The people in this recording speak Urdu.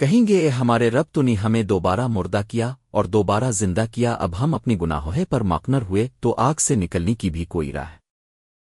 کہیں گے، اے ہمارے رب، تو نے ہمیں دوبارہ مردہ کیا اور دوبارہ زندہ کیا، اب ہم اپنی گناہوں پر ماکنر ہوئے، تو آگ سے نکلنے کی بھی کوئی راہ